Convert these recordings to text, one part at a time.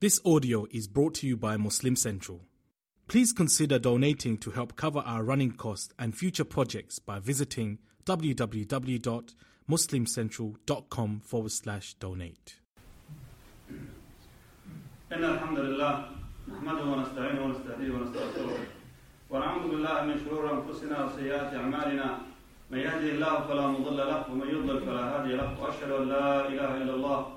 This audio is brought to you by Muslim Central. Please consider donating to help cover our running costs and future projects by visiting www.muslimcentral.com forward slash donate. إن الحمد لله نحمده ونستعينه ونستهديه ونستغفره ونعوذ بالله من شرور أنفسنا وسيئات أعمالنا من يهده الله فلا مضل له ومن يضلل فلا هادي له وأشهد أن لا إله إلا الله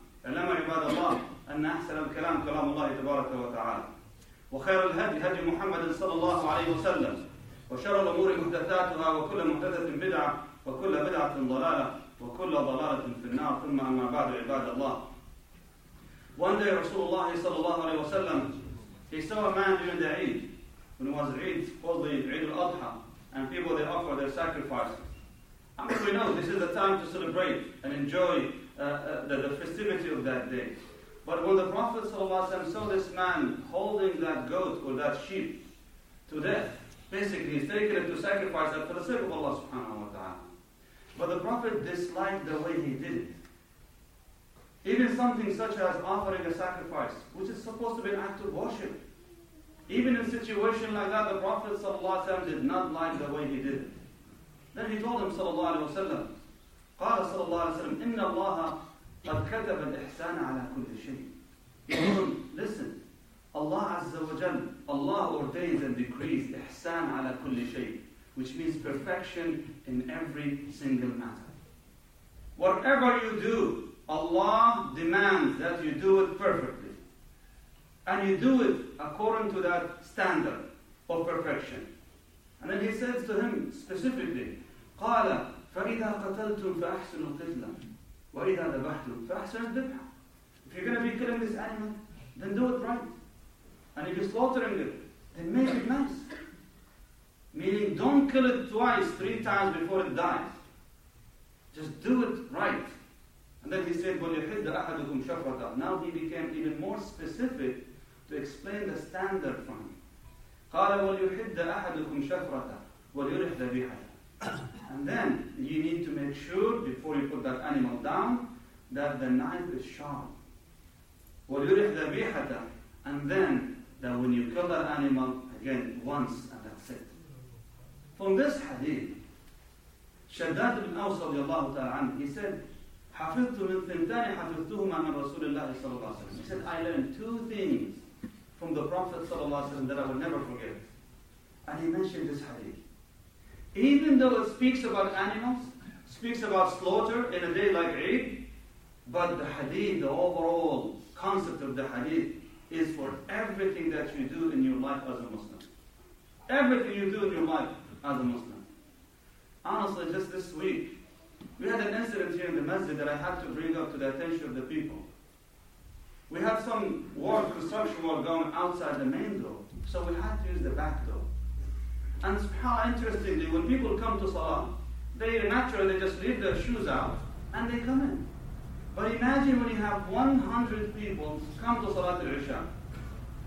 اعلموا عباد الله أن أحسن الكلام كلام الله تبارك وتعالى وخير الهدي هدي محمد صلى الله عليه وسلم وشر الأمور محدثاتها وكل محدثة بدعة وكل بدعة ضلالة وكل ضلالة في النار ثم أما بعد عباد الله One day Rasulullah sallallahu alayhi wa he saw a man during the Eid, when it was Eid, supposedly Eid al-Adha, and people they offer their sacrifices. And we know this is the time to celebrate and enjoy Uh, uh, the, the festivity of that day. But when the Prophet saw this man holding that goat or that sheep to death, basically he's taking it to sacrifice it for the sake of Allah subhanahu wa ta'ala. But the Prophet disliked the way he did it. Even something such as offering a sacrifice, which is supposed to be an act of worship. Even in a situation like that, the Prophet did not like the way he did it. Then he told him, sallallahu alayhi wa قال صلى الله عليه وسلم إن الله قد كتب الإحسان على كل شيء. He told him, listen, Allah Azza wa Jal, Allah ordains and decrees إحسان على كل شيء, which means perfection in every single matter. Whatever you do, Allah demands that you do it perfectly. And you do it according to that standard of perfection. And then he says to him specifically, قال فإذا قتلتم فأحسنوا القتلة وإذا ذبحتم فأحسنوا الذبح. If you're going to be killing this animal, then do it right. And if you're slaughtering it, then make it nice. Meaning, don't kill it twice, three times before it dies. Just do it right. And then he said, وَلْيُحِدَّ أَحَدُكُمْ شَفْرَةً Now he became even more specific to explain the standard for him. قال وَلْيُحِدَّ أَحَدُكُمْ شَفْرَةً وَلْيُرِحْ ذَبِيحَةً And then you need to make sure before you put that animal down that the knife is sharp. وَلْيُرِحْ ذَبِيحَةً And then that when you kill that animal, again, once and that's it. From this hadith, Shaddad ibn Aws radiallahu ta'ala anhu, he said, حفظت من ثنتان حفظتهما من رسول الله صلى الله عليه وسلم. He said, I learned two things from the Prophet صلى الله عليه وسلم that I will never forget. And he mentioned this hadith. Even though it speaks about animals, speaks about slaughter in a day like Eid, but the hadith, the overall concept of the hadith, is for everything that you do in your life as a Muslim. Everything you do in your life as a Muslim. Honestly, just this week, we had an incident here in the masjid that I had to bring up to the attention of the people. We had some work, construction work going outside the main door, so we had to use the back door. And subhanAllah, interestingly, when people come to Salah, they naturally they just leave their shoes out and they come in. But imagine when you have 100 people come to Salat al-Isha,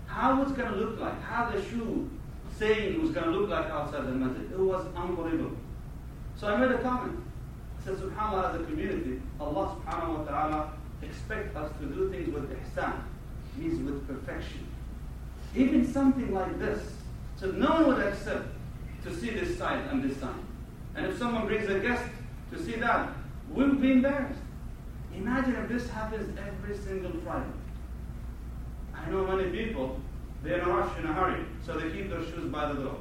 how it's going to look like, how the shoe saying was going to look like outside the masjid. It was unbelievable. So I made a comment. I said, subhanAllah, as a community, Allah subhanahu wa ta'ala expect us to do things with ihsan, means with perfection. Even something like this, so no one would accept to see this side and this side. And if someone brings a guest to see that, we would be embarrassed. Imagine if this happens every single Friday. I know many people, they're in a rush, in a hurry, so they keep their shoes by the door.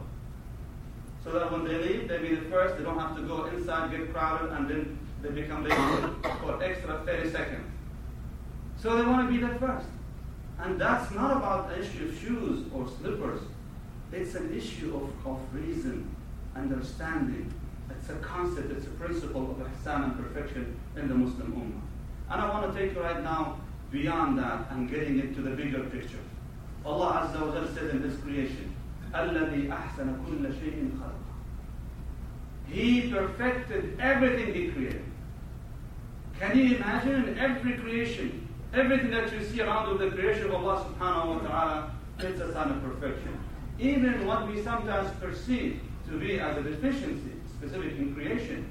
So that when they leave, they be the first, they don't have to go inside, get crowded, and then they become late for extra 30 seconds. So they want to be the first. And that's not about the issue of shoes or slippers. It's an issue of, of reason, understanding. It's a concept, it's a principle of ihsan and perfection in the Muslim Ummah. And I want to take you right now beyond that and getting into the bigger picture. Allah Azza wa Jalla said in His creation, الذي أحسن كل شيء خلق. He perfected everything He created. Can you imagine in every creation, everything that you see around with the creation of Allah subhanahu wa ta'ala fits a sign of perfection. Even what we sometimes perceive to be as a deficiency, specific in creation,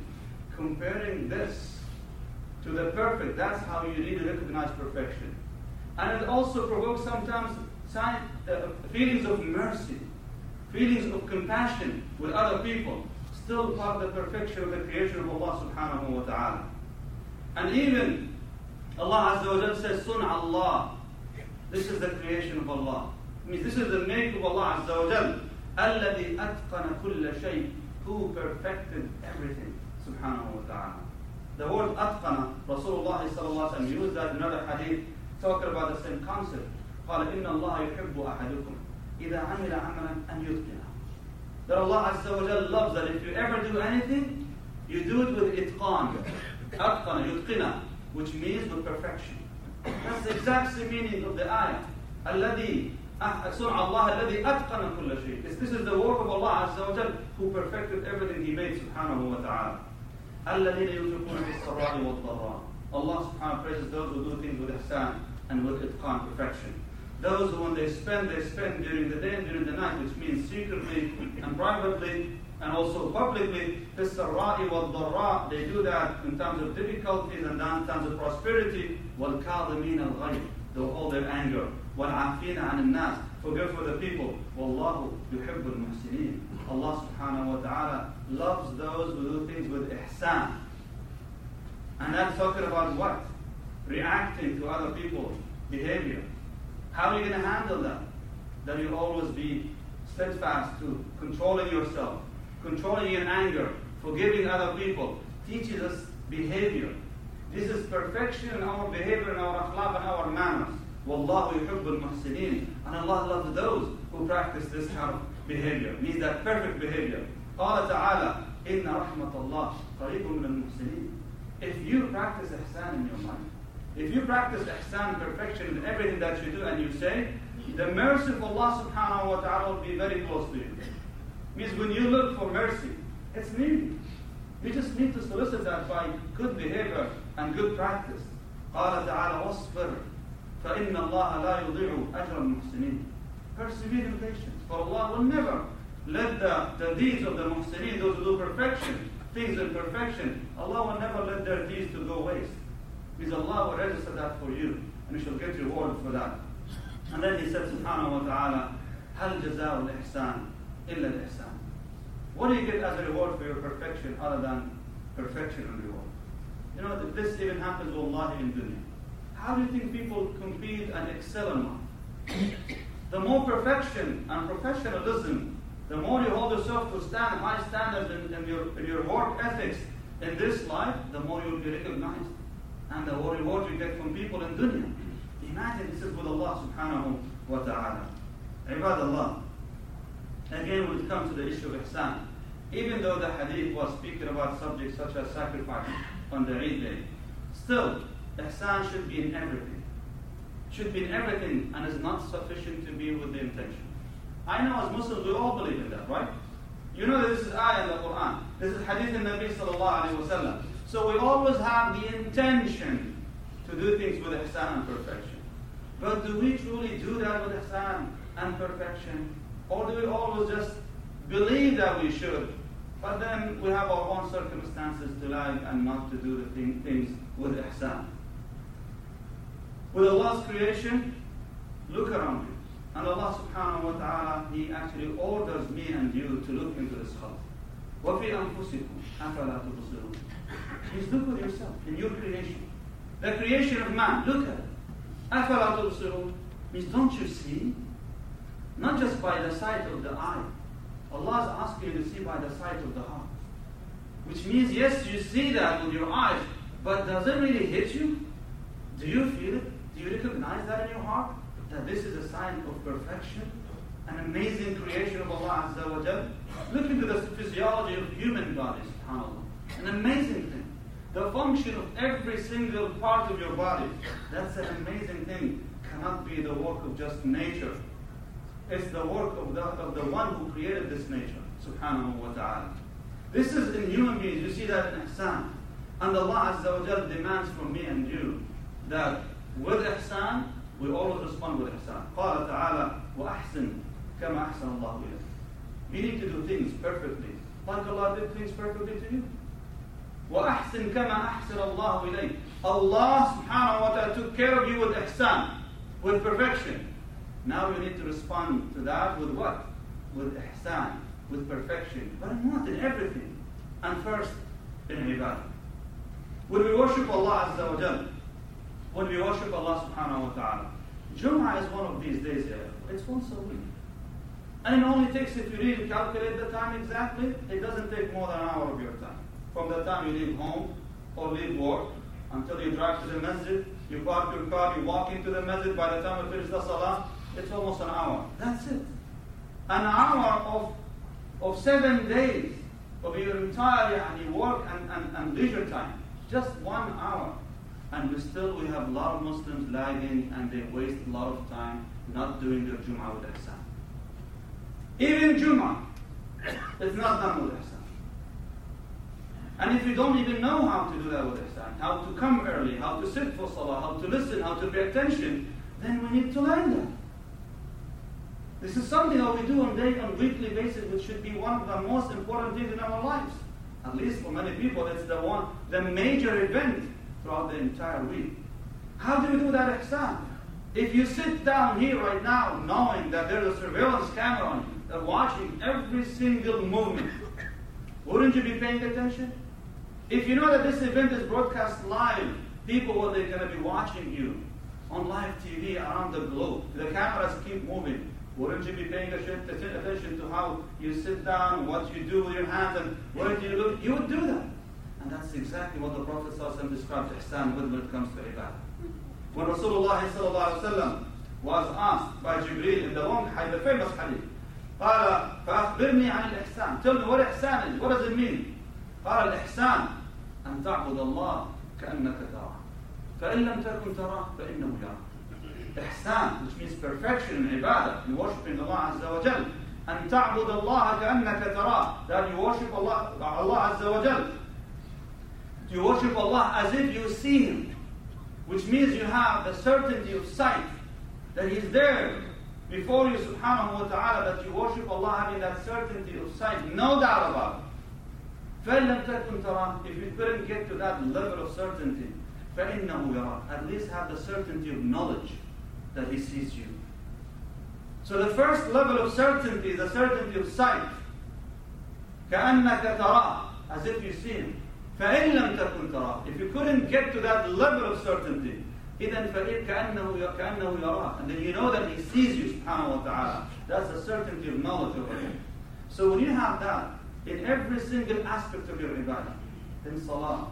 comparing this to the perfect, that's how you really recognize perfection. And it also provokes sometimes uh, feelings of mercy, feelings of compassion with other people, still part of the perfection of the creation of Allah subhanahu wa ta'ala. And even Allah Azza wa Jalla says, Sun Allah. This is the creation of Allah I mean, this is the make of Allah Azza wa Jalla. الذي أتقن كل شيء who perfected everything subhanahu wa ta'ala. The word أتقن Rasulullah sallallahu alaihi wasallam used that in another hadith talking about the same concept. قال إن الله يحب أحدكم إذا عمل عملا أن يتقنه. That Allah Azza wa Jalla loves that if you ever do anything, you do it with itqan. أتقن يتقنه which means with perfection. That's the exact same meaning of the ayah. الذي صنع الله الذي أتقن كل شيء. This is the work of Allah Azza wa Jal who perfected everything He made subhanahu wa ta'ala. الذين ينفقون في السراء والضراء. Allah subhanahu wa praises those who do things with ihsan and with itqan, perfection. Those who when they spend, they spend during the day and during the night, which means secretly and privately and also publicly. في السراء والضراء. They do that in times of difficulties and in times of prosperity. والكاظمين الغيظ. They hold their anger. والعافين عن الناس forgive for the people والله يحب المحسنين Allah subhanahu wa ta'ala loves those who do things with ihsan and that's talking about what? reacting to other people's behavior how are you going to handle that? that you always be steadfast to controlling yourself controlling your anger forgiving other people teaches us behavior this is perfection in our behavior, in our akhlaq, and our manners. Wallahu yuhibbul muhsineen. And Allah loves those who practice this kind of behavior. Means that perfect behavior. قال تعالى إن رحمة الله قريب من المحسنين. If you practice ihsan in your mind, if you practice ihsan, perfection in everything that you do and you say, the mercy of Allah subhanahu wa ta'ala will be very close to you. Means when you look for mercy, it's needed. You just need to solicit that by good behavior and good practice. قال تعالى واصبر فإن الله لا يضيع أجر المحسنين. Persevere in patience, for Allah will never let the, the deeds of the muhsineen, those who do perfection, things in perfection, Allah will never let their deeds to go waste. Because Allah will register that for you, and you shall get rewarded for that. And then He said, Subhanahu wa ta'ala, هل جزاء الإحسان إلا الإحسان. What do you get as a reward for your perfection other than perfection and reward? You know, this even happens, wallahi, in dunya. How do you think people compete and excel in life? the more perfection and professionalism, the more you hold yourself to stand high standards in, in, your, in your work ethics in this life, the more you'll be recognized. And the more reward you get from people in dunya. Imagine this is with Allah subhanahu wa ta'ala. Ibadallah. Again, when it comes to the issue of ihsan, even though the hadith was speaking about subjects such as sacrifice on the Eid day, still, ihsan should be in everything. Should be in everything and is not sufficient to be with the intention. I know as Muslims we all believe in that, right? You know that this is ayah in the Quran. This is hadith in Nabi sallallahu alayhi wasallam. So we always have the intention to do things with ihsan and perfection. But do we truly do that with ihsan and perfection? Or do we always just believe that we should, but then we have our own circumstances to lag and not to do the thing, things with ihsan? With Allah's creation, look around you. And Allah subhanahu wa ta'ala, He actually orders me and you to look into this khalq. وَفِي أَنفُسِكُمْ أَفَلَا تُبْصِرُونَ Please look at yourself, in your creation. The creation of man, look at it. أَفَلَا تُبْصِرُونَ Means don't you see? Not just by the sight of the eye. Allah is asking you to see by the sight of the heart. Which means, yes, you see that with your eyes, but does it really hit you? Do you feel it? Do you recognize that in your heart? That this is a sign of perfection? An amazing creation of Allah Azza wa Jal? Look into the physiology of human bodies, subhanAllah. An amazing thing. The function of every single part of your body. That's an amazing thing. Cannot be the work of just nature It's the work of the, of the one who created this nature, subhanahu wa ta'ala. This is in human beings. You see that in ihsan. And Allah Azza wa Jal demands from me and you that with ihsan, we always respond with ihsan. قال تعالى وأحسن كما أحسن الله إليك. You need to do things perfectly, like Allah did things perfectly to you. وأحسن كما أحسن الله إليك. Allah subhanahu wa ta'ala took care of you with ihsan, with perfection. Now you need to respond to that with what? With ihsan, with perfection. But what? In everything. And first, in ibadah. When we worship Allah Azza wa Jal, when we worship Allah subhanahu wa ta'ala, Jum'ah is one of these days here. It's once a week. And it only takes, if you really calculate the time exactly, it doesn't take more than an hour of your time. From the time you leave home or leave work until you drive to the masjid, you park your car, you walk into the masjid, by the time you finish the salah, it's almost an hour. That's it. An hour of, of seven days of your entire yani, work and, and, and leisure time. Just one hour. And we still we have a lot of Muslims lagging and they waste a lot of time not doing their Jum'ah with Ihsan. Even Jum'ah, it's not done with Ihsan. And if you don't even know how to do that with Ihsan, how to come early, how to sit for Salah, how to listen, how to pay attention, then we need to learn that. This is something that we do on day on weekly basis, which should be one of the most important things in our lives. At least for many people, it's the one, the major event throughout the entire week. How do you do that ihsan? If you sit down here right now knowing that there's a surveillance camera on you, that watching every single movement, wouldn't you be paying attention? If you know that this event is broadcast live, people are going to be watching you on live TV around the globe. The cameras keep moving. Wouldn't you be paying attention to how you sit down, what you do with your hands, and what you look? You would do that. And that's exactly what the Prophet ﷺ describes ihsan with when it comes to ibadah. When Rasulullah was asked by Jibreel in the long hadith, the famous hadith, قال فأخبرني عن الإحسان. Tell me what ihsan is. What does it mean? قال الإحسان أن تعبد الله كأنك تراه. فإن لم تكن تراه فإنه يراك. Ihsan, which means perfection in ibadah, you worshiping Allah Azza wa Jal. أن تعبد الله كأنك تراه. That you worship Allah, Allah Azza wa Jal. You worship Allah as if you see Him. Which means you have the certainty of sight that He's there before you, subhanahu wa ta'ala, that you worship Allah having that certainty of sight, no doubt about it. فَإِن تَكُنْ تَرَاهُ If you couldn't get to that level of certainty, فَإِنَّهُ يَرَاكَ At least have the certainty of knowledge that He sees you. So the first level of certainty is the certainty of sight. كأنك تراه, as if you see Him. فإن لم تكن تراه, if you couldn't get to that level of certainty, إذا فإن كأنه كأنه يراك, and then you know that He sees you, subhanahu wa ta'ala. That's the certainty of knowledge over Him. So when you have that, in every single aspect of your ibadah, in salah,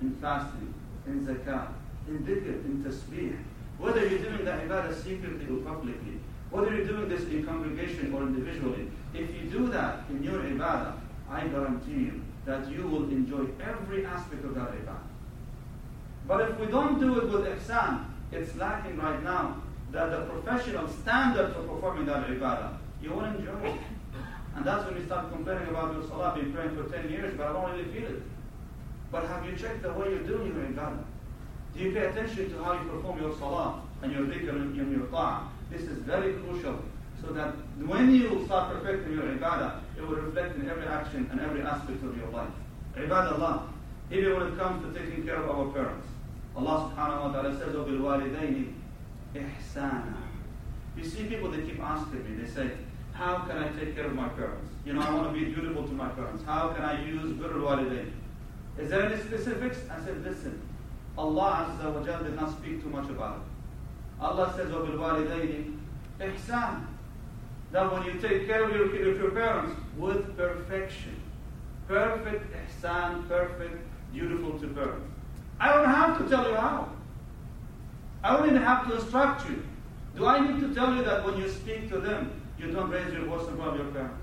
in fasting, in zakah, in dhikr, in tasbih, whether you're doing the ibadah secretly or publicly, whether you're doing this in congregation or individually, if you do that in your ibadah, I guarantee you that you will enjoy every aspect of that ibadah. But if we don't do it with ihsan, it's lacking right now that the professional standard for performing that ibadah, you won't enjoy it. And that's when you start complaining about your salah, been praying for 10 years, but I don't really feel it. But have you checked the way you're doing your ibadah? Do you pay attention to how you perform your salah and your dhikr and your ta'ah? This is very crucial so that when you start perfecting your ibadah, it will reflect in every action and every aspect of your life. Ibadallah, even when it comes to taking care of our parents. Allah subhanahu wa ta'ala says, وَبِالْوَالِدَيْنِ إِحْسَانًا You see people, they keep asking me, they say, how can I take care of my parents? You know, I want to be dutiful to my parents. How can I use birrul walidain? Is there any specifics? I said, listen, Allah Azza wa Jal did not speak too much about it. Allah says, وَبِالْوَالِدَيْنِ إِحْسَانًا That when you take care of your, of your parents with perfection, perfect ihsan, perfect, beautiful to parents. I don't have to tell you how. I don't even have to instruct you. Do I need to tell you that when you speak to them, you don't raise your voice in front of your parents?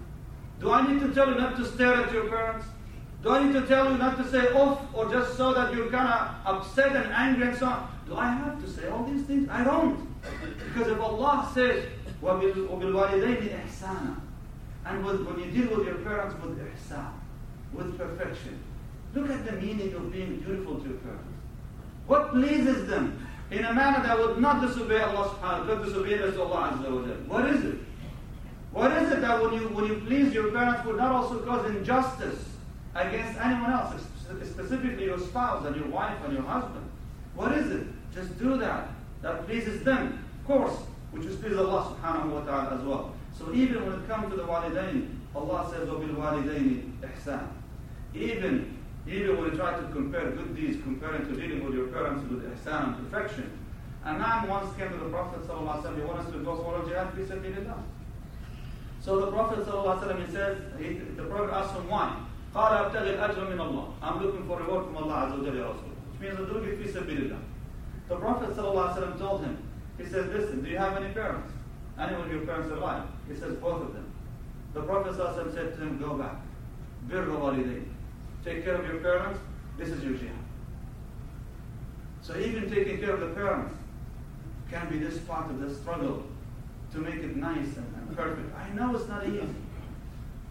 Do I need to tell you not to stare at your parents? Do I need to tell you not to say off or just so that you're kind of upset and angry and so on? Do I have to say all these things? I don't. Because if Allah says, وَبِال- وَبِالْوَالِدَيْنِ إِحْسَانًا And with, when you deal with your parents with ihsan, with perfection, look at the meaning of being dutiful to your parents. What pleases them in a manner that would not disobey Allah subhanahu wa ta'ala, disobedience to Allah Azza wa Jalla. What is it? What is it that when you, when you please your parents would not also cause injustice against anyone else, spe- specifically your spouse and your wife and your husband? What is it? Just do that. That pleases them, of course, which is pleases Allah subhanahu wa ta'ala as well. So even when it comes to the walidain, Allah says, وَبِالْوَالِدَيْنِ إِحْسَانًا. Even, even when you try to compare good deeds, comparing to dealing with your parents with ihsan and perfection. A man once came to the Prophet sallallahu alaihi wasallam, he wanted us to go for a jihad fi sabilillah. So the Prophet ﷺ, he says, he, the Prophet asked him why. قال أبتغي الأجر من الله. I'm looking for reward from Allah Azza wa Jalla, Ya Rasul. Which means I'm doing it fi sabilillah. The Prophet ﷺ told him, he said, listen, do you have any parents? Any of your parents alive? He says, both of them. The Prophet ﷺ said to him, go back. Bir walidayn. Take care of your parents. This is your jihad. So even taking care of the parents can be this part of the struggle to make it nice and, and perfect. I know it's not easy.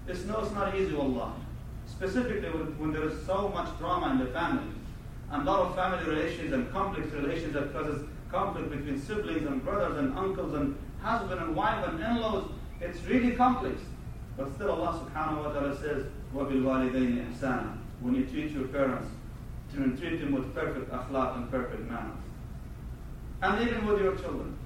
It's no, it's not easy, wallah. Specifically when, when there is so much drama in the family, and a lot of family relations and complex relations that causes conflict between siblings and brothers and uncles and husband and wife and in-laws. It's really complex. But still Allah subhanahu wa ta'ala says, وَبِالْوَالِدَيْنِ إِحْسَانًا When you treat your parents, to treat them with perfect akhlaq and perfect manners. And even with your children.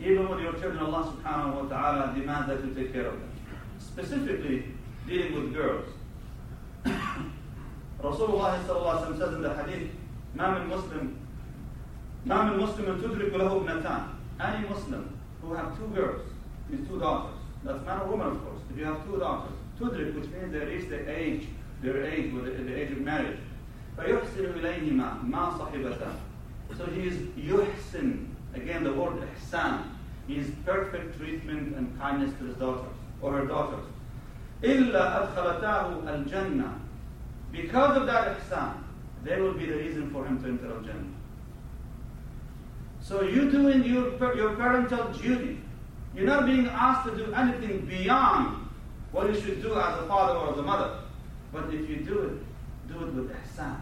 Even with your children, Allah subhanahu wa ta'ala demands that you take care of them. Specifically, dealing with girls. Rasulullah sallallahu alayhi wa says in the hadith, ما من مسلم ما من مسلم تدرك له ابنتان. Any Muslim who have two girls, his two daughters, that's man or woman of course, if you have two daughters, tudrik, which means they reach the age, their age, with the, the age of marriage. فيحسن إليهما ما صحبتا. So he is yuhsin, again the word ihsan, he is perfect treatment and kindness to his daughters, or her daughters. إلا أدخلتاه الجنة. because of that ihsan, they will be the reason for him to enter al-Jannah. So you doing your, your parental duty. You're not being asked to do anything beyond what you should do as a father or as a mother. But if you do it, do it with ihsan,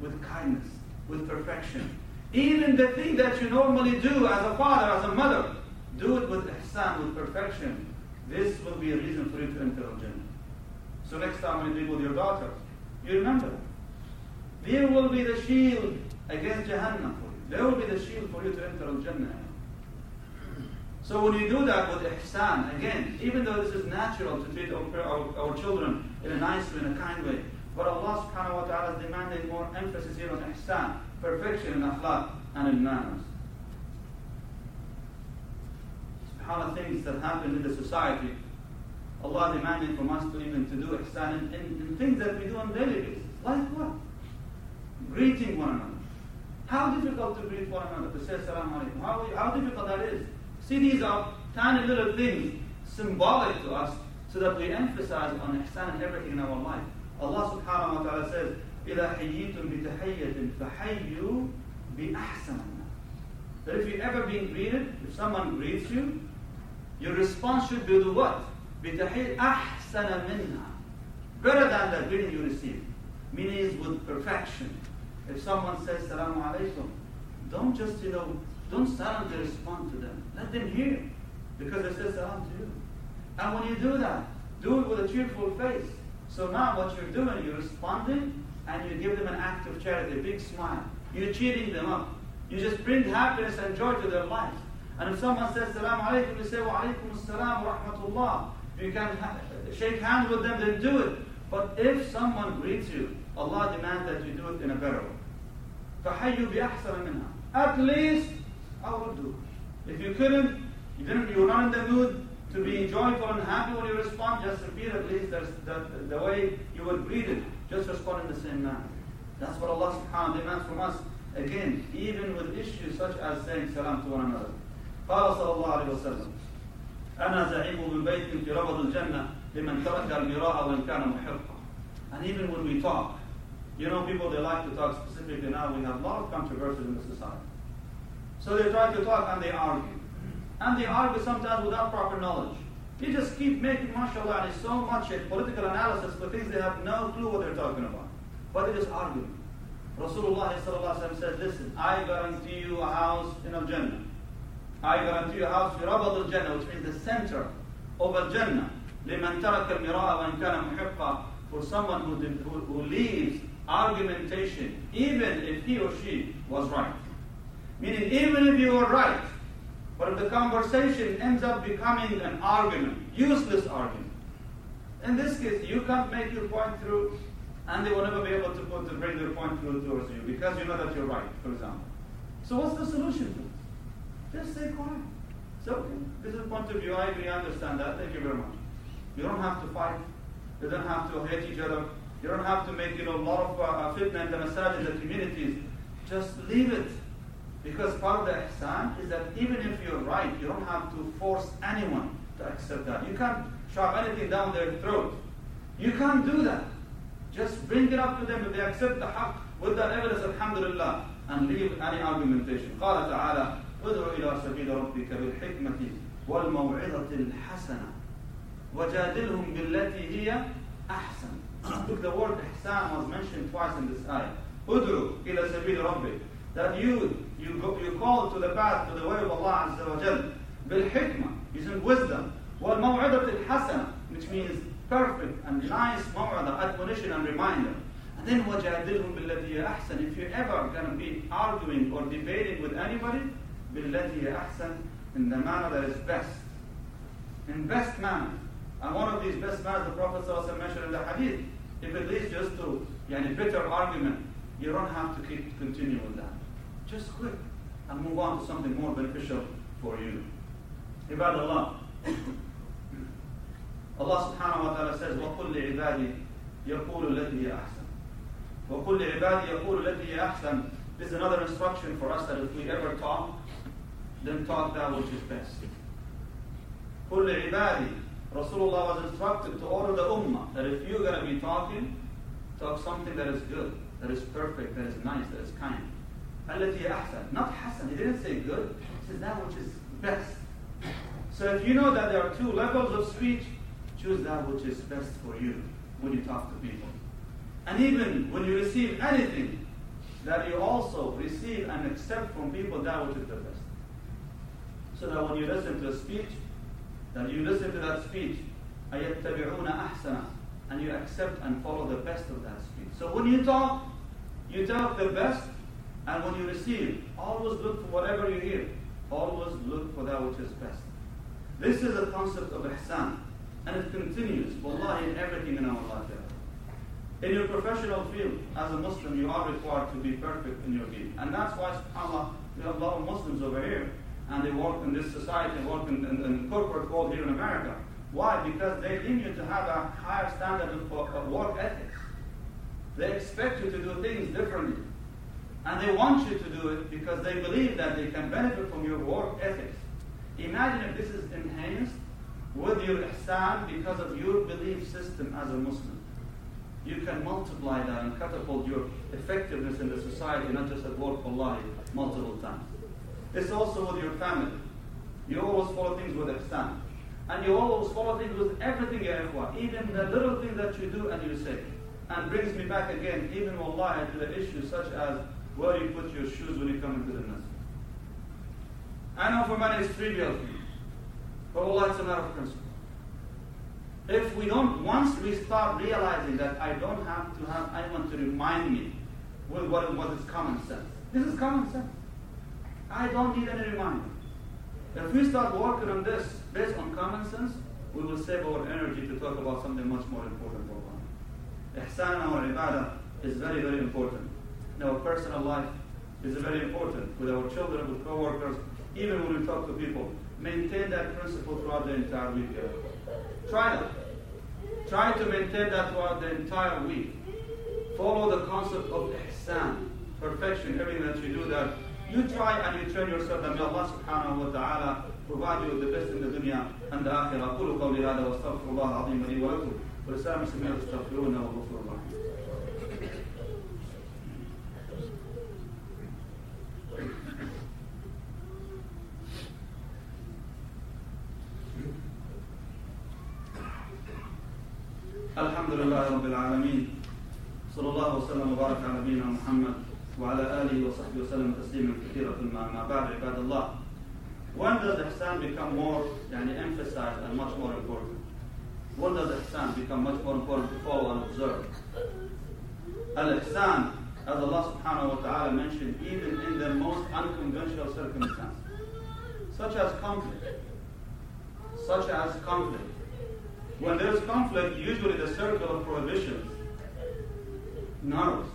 with kindness, with perfection. Even the thing that you normally do as a father, as a mother, do it with ihsan, with perfection. This will be a reason for you to enter al-Jannah. So next time when you deal with your daughter, you remember. There will be the shield against Jahannam for you. There will be the shield for you to enter al-Jannah. So when you do that with ihsan, again, even though this is natural to treat our, our, our children in a nice way, in a kind way, but Allah subhanahu wa ta'ala is demanding more emphasis here on ihsan, perfection in akhlaq and in manners. SubhanAllah, things that happen in the society, Allah demanding from us to even to do ihsan in, in, in things that we do on a daily basis. Like what? Greeting one another. How difficult to greet one another, to say salam alaikum. How, how difficult that is. See, these are tiny little things symbolic to us so that we emphasize on ihsan in everything in our life. Allah subhanahu wa ta'ala says, إِذَا حَيِّيتُم بِتَحِيَّةٍ فَحَيُّوا بِأَحْسَنَ That if you've ever been greeted, if someone greets you, your response should be to what? بِتَحِيَّةٍ أَحْسَنَ مِنْهَا Better than the greeting you receive. Meaning is with perfection. If someone says Salaam alaikum, don't just, you know, don't silently respond to them. Let them hear. Because they say salam to you. And when you do that, do it with a cheerful face. So now what you're doing, you're responding and you give them an act of charity, a big smile. You're cheering them up. You just bring happiness and joy to their lives. And if someone says salam alaikum, you say wa alaikum assalam wa rahmatullah. You can ha- shake hands with them, then do it. But if someone greets you, Allah demands that you do it in a better way. فَحَيُّوا بِأَحْسَنَ مِنْهَا At least, I will do. If you couldn't, you didn't, you were not in the mood to be joyful and happy when you respond, just repeat at least the, the, the way you would greet it. Just respond in the same manner. That's what Allah subhanahu wa ta'ala demands from us. Again, even with issues such as saying salam to one another. قال صلى الله عليه وسلم أنا زعيم من بيت في ربض الجنة لمن ترك المراء وإن كان محقا And even when we talk, you know, people they like to talk specifically now. We have a lot of controversies in the society. So they try to talk and they argue. And they argue sometimes without proper knowledge. You just keep making, mashallah, and it's so much a political analysis for things they have no clue what they're talking about. But they just argue. Rasulullah said, listen, I guarantee you a house in Al-Jannah. I guarantee you a house في ربض الجنة, which means the center of Al-Jannah. لمن ترك المراء وإن كان محقا for someone who, who, who leaves argumentation, even if he or she was right. Meaning, even if you were right, but if the conversation ends up becoming an argument, useless argument, in this case, you can't make your point through, and they will never be able to, put, to bring their point through towards you because you know that you're right, for example. So, what's the solution to this? Just stay quiet. It's okay. This is a point of view. I agree. I understand that. Thank you very much. You don't have to fight. You don't have to hate each other. You don't have to make you know, a lot of uh, fitna in the masajid, the communities. Just leave it. Because part of the ihsan is that even if you're right, you don't have to force anyone to accept that. You can't shove anything down their throat. You can't do that. Just bring it up to them. If they accept the haqq with that evidence, alhamdulillah, and leave any argumentation. قال تعالى ادعو إلى سبيل ربك بالحكمة والموعظة الحسنة وجادلهم بالتي هي أحسن. Look, the word ihsan was mentioned twice in this ayah. ادعو إلى سبيل ربك. That you, you, go, you call to the path, to the way of Allah Azza wa Jal. بالحكمة, using wisdom. والموعظة الحسنة, which means perfect and nice maw'ada, admonition and reminder. And then وَجَادِلْهُمْ بِالَّتِي هِيَ أَحْسَنُ If you're ever going to be arguing or debating with anybody, بِالَّتِي هِيَ أَحْسَنُ In the manner that is best. In best manner. And one of these best manners the Prophet ﷺ mentioned in the hadith, if it leads just to yani, bitter argument, you don't have to keep continue with that. Just quit and move on to something more beneficial for you. Ibad Allah. Allah subhanahu wa ta'ala says, وَقُلْ لِعِبَادِي يَقُولُ الَّتِي هِيَ أَحْسَنُ وَقُلْ لِعِبَادِي يَقُولُ الَّتِي هِيَ أَحْسَنُ This is another instruction for us that if we ever talk, then talk that which is best. قُلْ لِعِبَادِي Rasulullah was instructed to order the ummah that if you're going to be talking, talk something that is good, that is perfect, that is nice, that is kind. التي أحسن, not Hasan. He didn't say good. He said that which is best. So if you know that there are two levels of speech, choose that which is best for you when you talk to people. And even when you receive anything, that you also receive and accept from people that which is the best. So that when you listen to a speech, that you listen to that speech, أَيَتَّبِعُونَ أَحْسَنَ and you accept and follow the best of that speech. So when you talk, you talk the best, and when you receive, always look for whatever you hear. Always look for that which is best. This is a concept of ihsan. And it continues, wallahi, in everything in our life. In your professional field, as a Muslim, you are required to be perfect in your deed. And that's why, subhanAllah, we have a lot of Muslims over here, and they work in this society, work in, in, in corporate world here in America. Why? Because they need you to have a higher standard of, of work ethics. They expect you to do things differently. And they want you to do it because they believe that they can benefit from your work ethics. Imagine if this is enhanced with your ihsan because of your belief system as a Muslim. You can multiply that and catapult your effectiveness in the society, not just at work, Allah, multiple times. It's also with your family. You always follow things with ihsan. And you always follow things with everything, you ya even the little thing that you do and you say. And brings me back again, even wallahi, to the issue such as where you put your shoes when you come into the masjid. I know for many it's trivial things, but Allah, it's a matter of principle. If we don't, once we start realizing that I don't have to have anyone to remind me with what, what is common sense. This is common sense. I don't need any reminder. If we start working on this based on common sense, we will save our energy to talk about something much more important for Allah. Ihsan our ibadah is very, very important. In our personal life is very important. With our children, with co-workers, even when we talk to people. Maintain that principle throughout the entire week. Try that. Try to maintain that throughout the entire week. Follow the concept of ihsan, perfection, everything that you do that. You try and you train yourself that may Allah subhanahu wa ta'ala provide you with the best in the dunya and the akhirah. أقول قولي هذا وأستغفر الله العظيم لي ولكم ولسائر المسلمين استغفرونا وغفر الله. الحمد لله رب العالمين صلى الله وسلم وبارك على نبينا محمد وعلى آله وصحبه وسلم تسليما كثيرا ثم أما بعد عباد الله When does ihsan become more يعني, emphasized and much more important? When does ihsan become much more important to follow and observe? Al-ihsan, as Allah subhanahu wa ta'ala mentioned, even in the most unconventional circumstances, such as conflict, such as conflict. When there's conflict, usually the circle of prohibitions narrows,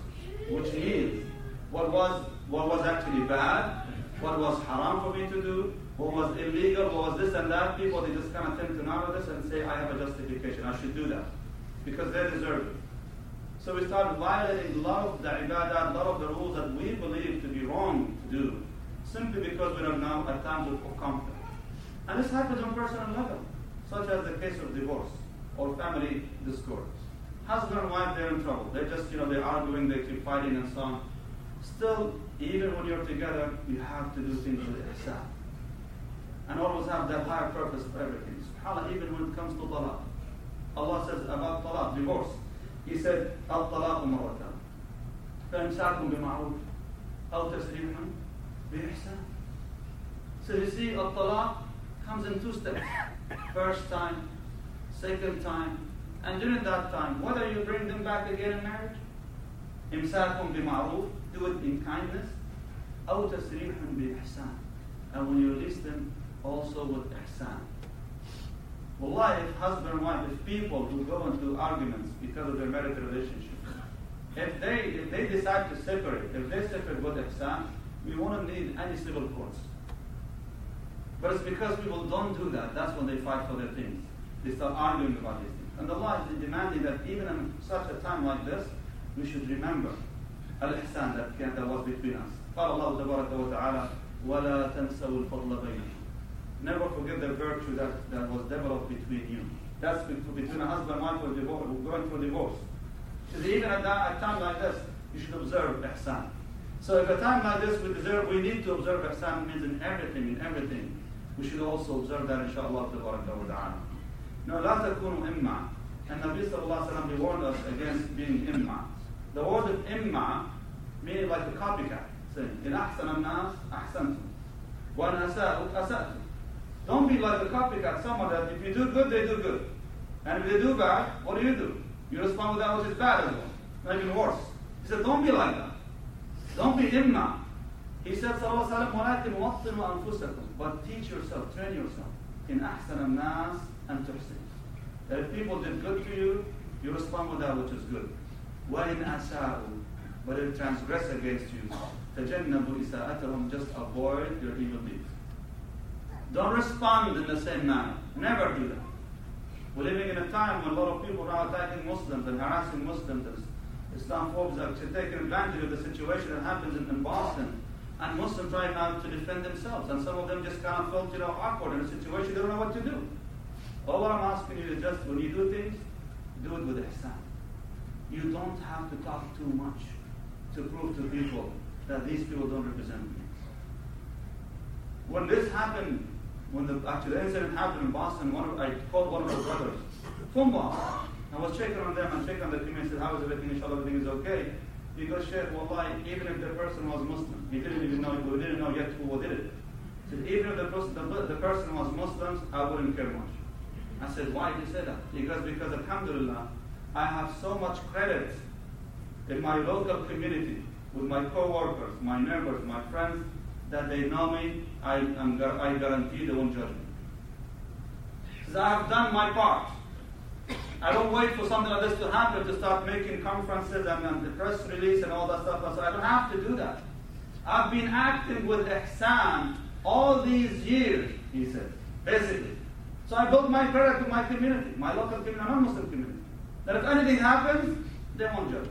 which means what was what was actually bad, what was haram for me to do, what was illegal, what was this and that. People they just kind of tend to narrow this and say, I have a justification, I should do that. Because they deserve it. So we start violating a lot of the ibadah, a lot of the rules that we believe to be wrong to do, simply because we are now at times of conflict. And this happens on personal level, such as the case of divorce or family discord. Husband and wife, they're in trouble. They're just, you know, they're arguing, they keep fighting and so on. Still, even when you're together, you have to do things with ihsan. And always have that higher purpose for everything. SubhanAllah, even when it comes to talaq. Allah says about talaq, divorce. He said, الطلاق مرتان فإمساكم بمعروف أو تسريح بإحسان. So you see, الطلاق comes in two steps. First time, second time, and during that time, whether you bring them back again in marriage, إمساكم بمعروف, do it in kindness, أو تسريح بإحسان. And when you release them, also with ihsan. Wallah, if husband and wife, if people who go into arguments because of their marital relationship, if they if they decide to separate, if they separate with ihsan, we won't need any civil courts. But it's because people don't do that. That's when they fight for their things. They start arguing about these things. And Allah is demanding that even in such a time like this, we should remember al-ihsan that, that was between us. قال الله تبارك وتعالى ولا تنسوا الفضل بينكم Never forget the virtue that, that was developed between you. That's between a husband and wife who are going through divorce. Because even at that, a time like this, you should observe ihsan. So if a time like this we deserve, we need to observe ihsan means in everything, in everything. We should also observe that inshallah ta'ala. Now, لا تكونوا إمع. And Nabi sallallahu alayhi wa warned us against being imma. The word of imma like a copycat saying, in ahsan nas ahsantum. When asa'ut asa'tum. Don't be like a copycat, someone that if you do good, they do good. And if they do bad, what do you do? You respond with that which is bad as well, even worse. He said, don't be like that. Don't be imma. He said, sallallahu alayhi wa sallam, but teach yourself, train yourself. In ahsan nas and tuhsin. That if people did good to you, you respond with that which is good. وَإِنْ أَسَاءُوا But if transgress against you, تَجَنَّبُوا إِسَاءَتَهُمْ Just avoid their evil deeds. Don't respond in the same manner. Never do that. We're living in a time when a lot of people are attacking Muslims and harassing Muslims. Islamophobes are taking advantage of the situation that happens in, in Boston. And Muslims try now to defend themselves. And some of them just kind of felt, you know, awkward in a situation. They don't know what to do. All I'm asking you is just when you do things, do it with ihsan. You don't have to talk too much to prove to people that these people don't represent me. When this happened when the actually the incident happened in Boston, one of, I called one of my brothers from Boston. I was checking on them and checking on the community. Said, "How is everything? Inshallah, everything is okay." Because "Sheikh, wallahi, even if the person was Muslim, he didn't even know. We didn't know yet who did it." He said, "Even if the person, the, the person was Muslims, I wouldn't care much." I said, "Why did you say that?" Because because Alhamdulillah, I have so much credit in my local community with my co-workers, my neighbors, my friends that they know me, I, am, I guarantee they won't judge me. Because I have done my part. I don't wait for something like this to happen to start making conferences and, and the press release and all that stuff. So I don't have to do that. I've been acting with ihsan all these years, he said, basically. So I built my credit to my community, my local community, non-Muslim community. That if anything happens, they won't judge.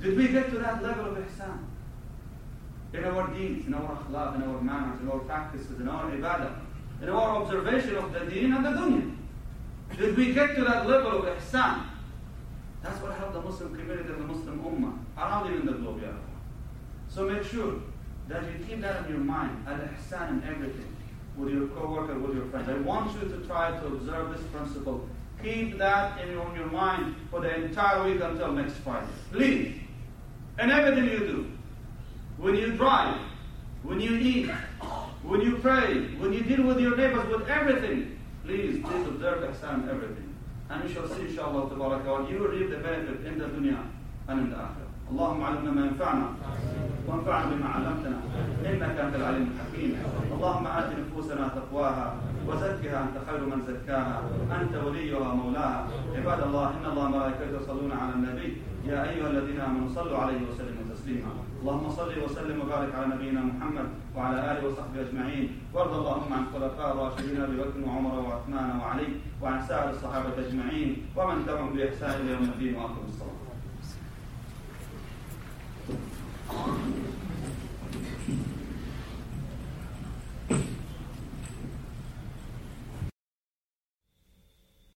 Did we get to that level of ihsan? in our deeds, in our akhlaq, in our manners, in our practices, in our ibadah, in our observation of the deen and the dunya. Did we get to that level of ihsan? That's what helped the Muslim community and the Muslim ummah around even the globe. So make sure that you keep that in your mind, al-ihsan in everything, with your co-worker, with your friends. I want you to try to observe this principle. Keep that in your, your mind for the entire week until next Friday. Please. And everything you do. When you drive, when you eat, when you pray, when you deal with your neighbors, with everything, please, please observe ihsan everything. And you shall see, inshallah, you will reap the benefit in the dunya and in the akhirah. اللهم علمنا ما ينفعنا. وانفعنا بما علمتنا. إنك أنت العليم الحكيم. اللهم آت نفوسنا تقواها وزكها أنت خير من زكاها. أنت وليها مولاها عباد الله إن الله وملائكته يصلون على النبي. يا أيها الذين آمنوا صلوا عليه وسلموا تسليما. اللهم صل وسلم وبارك على نبينا محمد وعلى آله وصحبه أجمعين. وارض اللهم عن الخلفاء الراشدين أبي بكر وعمر وعثمان وعلي وعن سائر الصحابة أجمعين. ومن تبعهم بإحسان إلى يوم الدين وأقم الصلاة. Thank you.